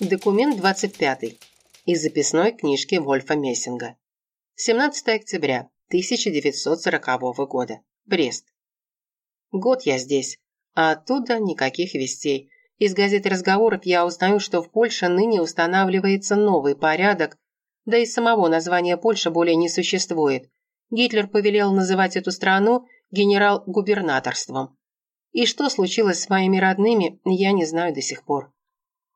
Документ 25. Из записной книжки Вольфа Мессинга. 17 октября 1940 года. Брест. Год я здесь, а оттуда никаких вестей. Из газеты разговоров я узнаю, что в Польше ныне устанавливается новый порядок, да и самого названия Польша более не существует. Гитлер повелел называть эту страну генерал-губернаторством. И что случилось с моими родными, я не знаю до сих пор.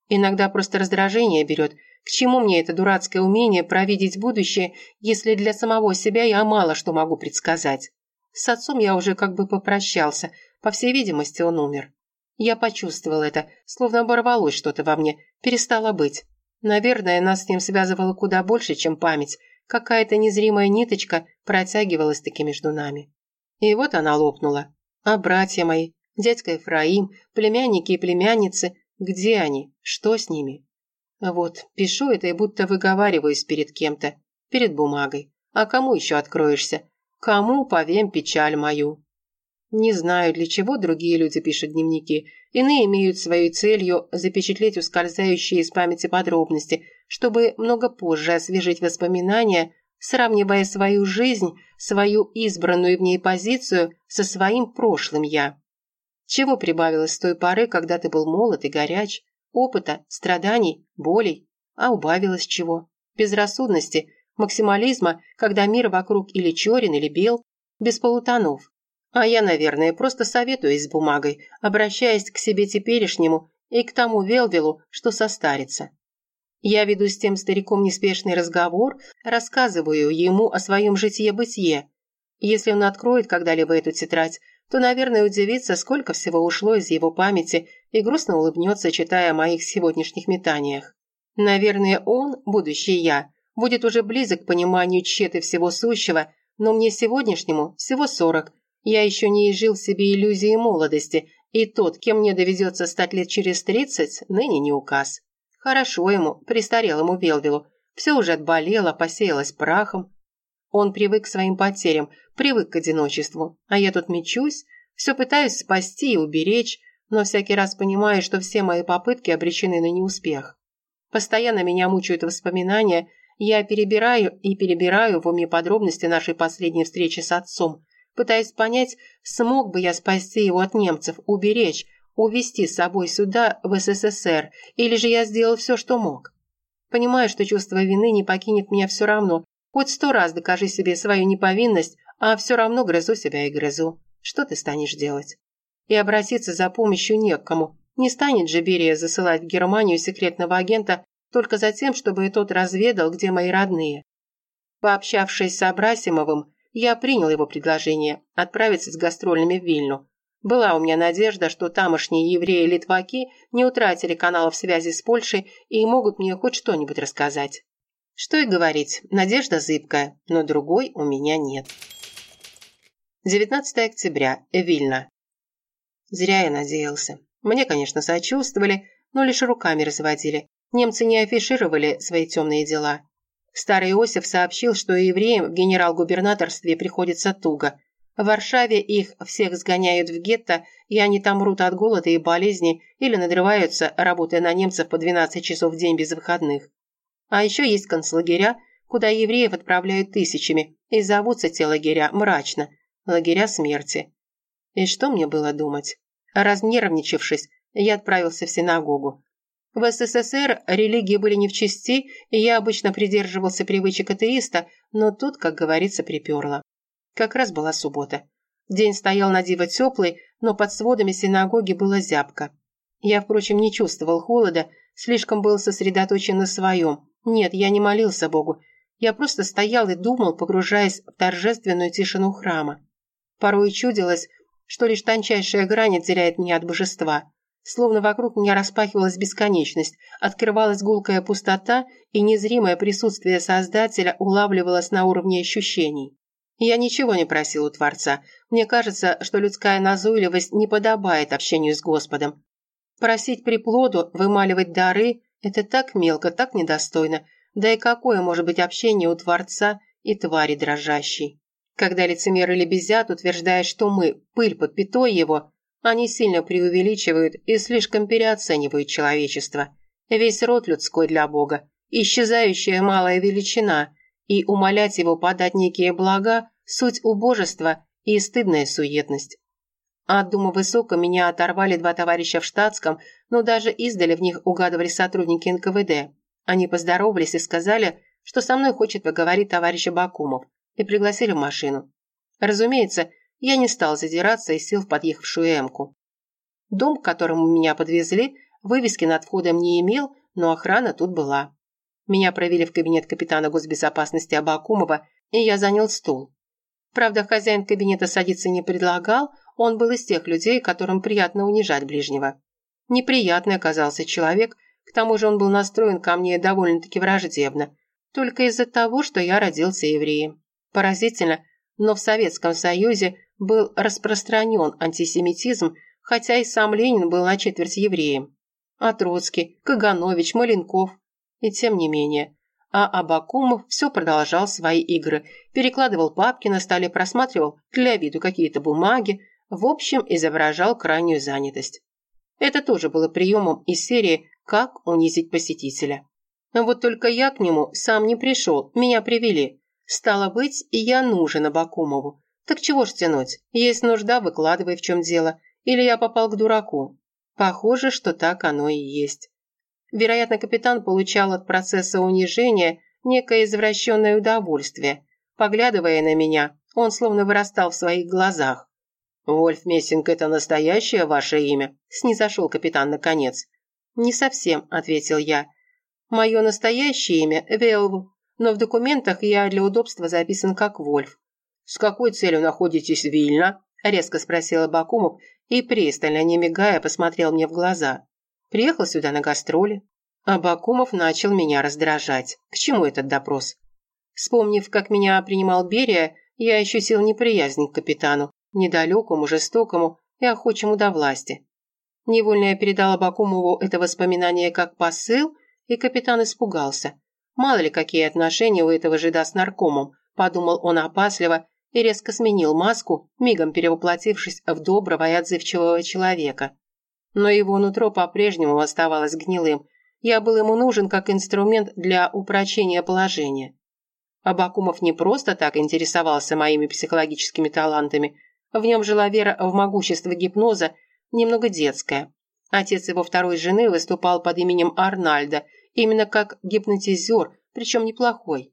Иногда просто раздражение берет. К чему мне это дурацкое умение провидеть будущее, если для самого себя я мало что могу предсказать? С отцом я уже как бы попрощался. По всей видимости, он умер. Я почувствовал это, словно оборвалось что-то во мне, перестало быть. Наверное, нас с ним связывало куда больше, чем память. Какая-то незримая ниточка протягивалась таки между нами. И вот она лопнула. А братья мои, дядька Ефраим, племянники и племянницы, где они? Что с ними? Вот, пишу это и будто выговариваюсь перед кем-то, перед бумагой. А кому еще откроешься? Кому повем печаль мою? Не знаю, для чего другие люди пишут дневники. Иные имеют своей целью запечатлеть ускользающие из памяти подробности, чтобы много позже освежить воспоминания, сравнивая свою жизнь, свою избранную в ней позицию со своим прошлым «я». Чего прибавилось с той поры, когда ты был молод и горяч? Опыта, страданий, болей. А убавилось чего? Безрассудности, максимализма, когда мир вокруг или черен, или бел, без полутонов. А я, наверное, просто советуюсь с бумагой, обращаясь к себе теперешнему и к тому Велвилу, что состарится. Я веду с тем стариком неспешный разговор, рассказываю ему о своем житье-бытие. Если он откроет когда-либо эту тетрадь, то, наверное, удивится, сколько всего ушло из его памяти и грустно улыбнется, читая о моих сегодняшних метаниях. Наверное, он, будущий я, будет уже близок к пониманию тщеты всего сущего, но мне сегодняшнему всего сорок. Я еще не изжил в себе иллюзии молодости, и тот, кем мне доведется стать лет через тридцать, ныне не указ. Хорошо ему, престарелому Велвилу, все уже отболело, посеялось прахом, он привык к своим потерям, привык к одиночеству. А я тут мечусь, все пытаюсь спасти и уберечь, но всякий раз понимаю, что все мои попытки обречены на неуспех. Постоянно меня мучают воспоминания, я перебираю и перебираю в уме подробности нашей последней встречи с отцом, пытаясь понять, смог бы я спасти его от немцев, уберечь, увезти с собой сюда, в СССР, или же я сделал все, что мог. Понимаю, что чувство вины не покинет меня все равно, Хоть сто раз докажи себе свою неповинность, а все равно грызу себя и грызу. Что ты станешь делать? И обратиться за помощью не к кому. Не станет же Берия засылать в Германию секретного агента только за тем, чтобы тот разведал, где мои родные. Пообщавшись с Абрасимовым, я принял его предложение отправиться с гастрольными в Вильну. Была у меня надежда, что тамошние евреи-литваки не утратили каналов связи с Польшей и могут мне хоть что-нибудь рассказать. Что и говорить, надежда зыбкая, но другой у меня нет. 19 октября, Вильна. Зря я надеялся. Мне, конечно, сочувствовали, но лишь руками разводили. Немцы не афишировали свои темные дела. Старый Иосиф сообщил, что евреям в генерал-губернаторстве приходится туго. В Варшаве их всех сгоняют в гетто, и они там мрут от голода и болезни или надрываются, работая на немцев по 12 часов в день без выходных. А еще есть концлагеря, куда евреев отправляют тысячами, и зовутся те лагеря мрачно – лагеря смерти. И что мне было думать? Разнервничавшись, я отправился в синагогу. В СССР религии были не в чести, и я обычно придерживался привычек атеиста, но тут, как говорится, приперло. Как раз была суббота. День стоял на диво теплый, но под сводами синагоги было зябко. Я, впрочем, не чувствовал холода, слишком был сосредоточен на своем, нет, я не молился Богу. Я просто стоял и думал, погружаясь в торжественную тишину храма. Порой чудилось, что лишь тончайшая грань отделяет меня от божества. Словно вокруг меня распахивалась бесконечность, открывалась гулкая пустота, и незримое присутствие Создателя улавливалось на уровне ощущений. Я ничего не просил у Творца. Мне кажется, что людская назойливость не подобает общению с Господом. Просить приплоду, вымаливать дары это так мелко, так недостойно. Да и какое может быть общение у Творца и твари дрожащей? Когда лицемеры лебезят, утверждая, что мы – пыль под пятой его, они сильно преувеличивают и слишком переоценивают человечество. Весь род людской для Бога, исчезающая малая величина, и умолять его подать некие блага – суть убожества и стыдная суетность. От Дума Высоко меня оторвали два товарища в штатском, но даже издали в них угадывали сотрудники НКВД. Они поздоровались и сказали, что со мной хочет поговорить товарищ Бакумов, и пригласили в машину. Разумеется, я не стал задираться и сел в подъехавшую эмку. Дом, к которому меня подвезли, вывески над входом не имел, но охрана тут была. Меня провели в кабинет капитана госбезопасности Абакумова, и я занял стул. Правда, хозяин кабинета садиться не предлагал, он был из тех людей, которым приятно унижать ближнего. Неприятный оказался человек, к тому же он был настроен ко мне довольно-таки враждебно, только из-за того, что я родился евреем. Поразительно, но в Советском Союзе был распространен антисемитизм, хотя и сам Ленин был на четверть евреем. А Троцкий, Каганович, Маленков. И тем не менее. А Абакумов все продолжал свои игры, перекладывал папки на столе, просматривал для виду какие-то бумаги, в общем, изображал крайнюю занятость. Это тоже было приемом из серии «Как унизить посетителя». Вот только я к нему сам не пришел, меня привели. Стало быть, и я нужен Абакумову. Так чего ж тянуть? Есть нужда, выкладывай, в чем дело. Или я попал к дураку? Похоже, что так оно и есть. Вероятно, капитан получал от процесса унижения некое извращенное удовольствие. Поглядывая на меня, он словно вырастал в своих глазах. «Вольф Мессинг – это настоящее ваше имя?» – снизошел капитан наконец. «Не совсем», – ответил я. «Мое настоящее имя – Велв, но в документах я для удобства записан как Вольф». «С какой целью находитесь в Вильно?» – резко спросил Бакумов и, пристально, не мигая, посмотрел мне в глаза. «Приехал сюда на гастроли». Абакумов начал меня раздражать. К чему этот допрос? Вспомнив, как меня принимал Берия, я ощутил неприязнь к капитану недалекому, жестокому и охочему до власти. Невольно я передала Бакумову это воспоминание как посыл, и капитан испугался. Мало ли какие отношения у этого жида с наркомом, подумал он опасливо и резко сменил маску, мигом перевоплотившись в доброго и отзывчивого человека. Но его нутро по-прежнему оставалось гнилым. Я был ему нужен как инструмент для упрочения положения. Абакумов не просто так интересовался моими психологическими талантами, в нем жила вера в могущество гипноза, немного детская. Отец его второй жены выступал под именем Арнальда, именно как гипнотизер, причем неплохой.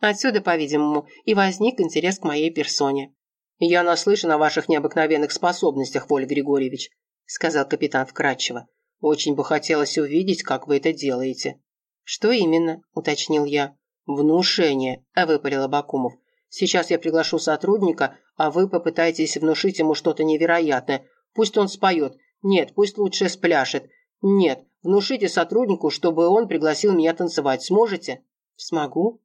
Отсюда, по-видимому, и возник интерес к моей персоне. «Я наслышан о ваших необыкновенных способностях, Воля Григорьевич», сказал капитан вкратчиво. «Очень бы хотелось увидеть, как вы это делаете». «Что именно?» – уточнил я. «Внушение», – выпалил Абакумов. Сейчас я приглашу сотрудника, а вы попытаетесь внушить ему что-то невероятное. Пусть он споет. Нет, пусть лучше спляшет. Нет, внушите сотруднику, чтобы он пригласил меня танцевать. Сможете? Смогу.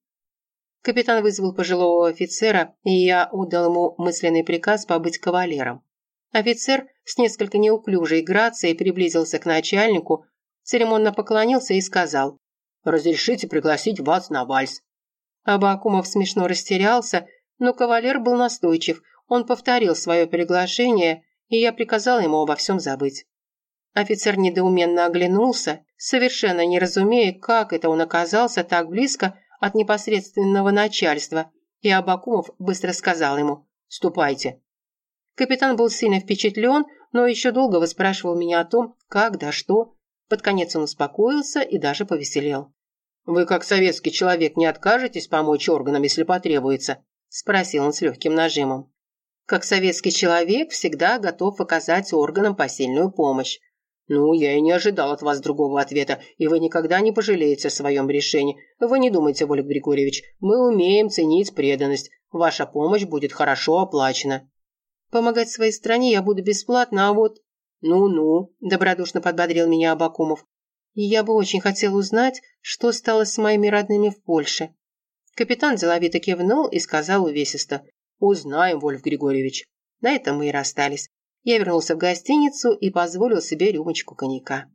Капитан вызвал пожилого офицера, и я отдал ему мысленный приказ побыть кавалером. Офицер с несколько неуклюжей грацией приблизился к начальнику, церемонно поклонился и сказал «Разрешите пригласить вас на вальс». Абакумов смешно растерялся, но кавалер был настойчив. Он повторил свое приглашение, и я приказал ему обо всем забыть. Офицер недоуменно оглянулся, совершенно не разумея, как это он оказался так близко от непосредственного начальства, и Абакумов быстро сказал ему «Ступайте». Капитан был сильно впечатлен, но еще долго выспрашивал меня о том, как да что. Под конец он успокоился и даже повеселел. «Вы, как советский человек, не откажетесь помочь органам, если потребуется?» – спросил он с легким нажимом. «Как советский человек, всегда готов оказать органам посильную помощь. «Ну, я и не ожидал от вас другого ответа, и вы никогда не пожалеете о своем решении. Вы не думайте, Волик Григорьевич, мы умеем ценить преданность. Ваша помощь будет хорошо оплачена». «Помогать своей стране я буду бесплатно, а вот...» «Ну-ну», – добродушно подбодрил меня Абакумов я бы очень хотел узнать, что стало с моими родными в Польше». Капитан деловито кивнул и сказал увесисто. «Узнаем, Вольф Григорьевич». На этом мы и расстались. Я вернулся в гостиницу и позволил себе рюмочку коньяка.